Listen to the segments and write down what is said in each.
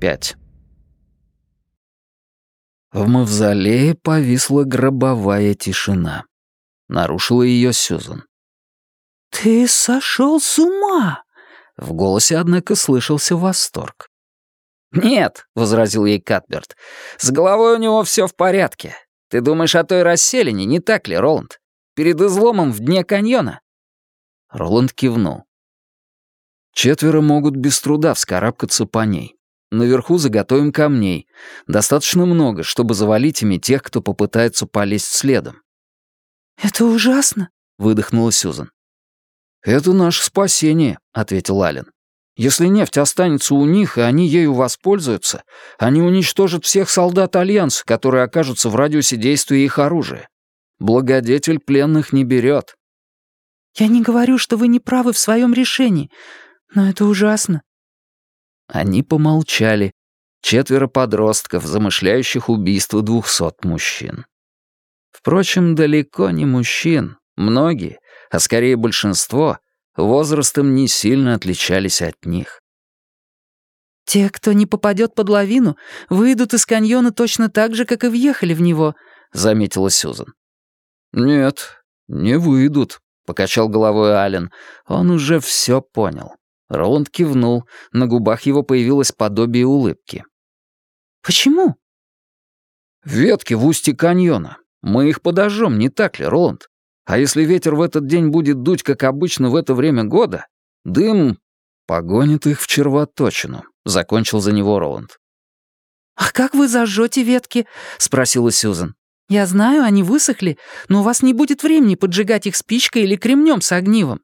пять. В мавзолее повисла гробовая тишина. Нарушила ее Сюзан. «Ты сошел с ума!» В голосе, однако, слышался восторг. «Нет», — возразил ей Катберт, — «с головой у него все в порядке. Ты думаешь о той расселине, не так ли, Роланд? Перед изломом в дне каньона?» Роланд кивнул. Четверо могут без труда вскарабкаться по ней. Наверху заготовим камней. Достаточно много, чтобы завалить ими тех, кто попытается полезть следом. «Это ужасно», — выдохнула Сюзан. «Это наше спасение», — ответил Ален. «Если нефть останется у них, и они ею воспользуются, они уничтожат всех солдат Альянса, которые окажутся в радиусе действия их оружия. Благодетель пленных не берет». «Я не говорю, что вы не правы в своем решении, но это ужасно». Они помолчали. Четверо подростков, замышляющих убийство двухсот мужчин. Впрочем, далеко не мужчин. Многие, а скорее большинство, возрастом не сильно отличались от них. «Те, кто не попадет под лавину, выйдут из каньона точно так же, как и въехали в него», — заметила Сюзан. «Нет, не выйдут», — покачал головой Ален. Он уже все понял. Роланд кивнул, на губах его появилось подобие улыбки. «Почему?» «Ветки в устье каньона. Мы их подожжем, не так ли, Роланд? А если ветер в этот день будет дуть, как обычно в это время года, дым погонит их в червоточину», — закончил за него Роланд. «А как вы зажжете ветки?» — спросила Сьюзен. «Я знаю, они высохли, но у вас не будет времени поджигать их спичкой или кремнем с огнивом».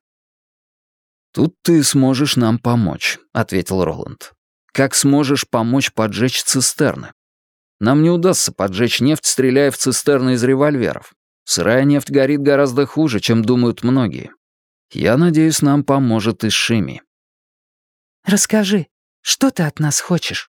«Тут ты сможешь нам помочь», — ответил Роланд. «Как сможешь помочь поджечь цистерны? Нам не удастся поджечь нефть, стреляя в цистерны из револьверов. Сырая нефть горит гораздо хуже, чем думают многие. Я надеюсь, нам поможет и Шими». «Расскажи, что ты от нас хочешь?»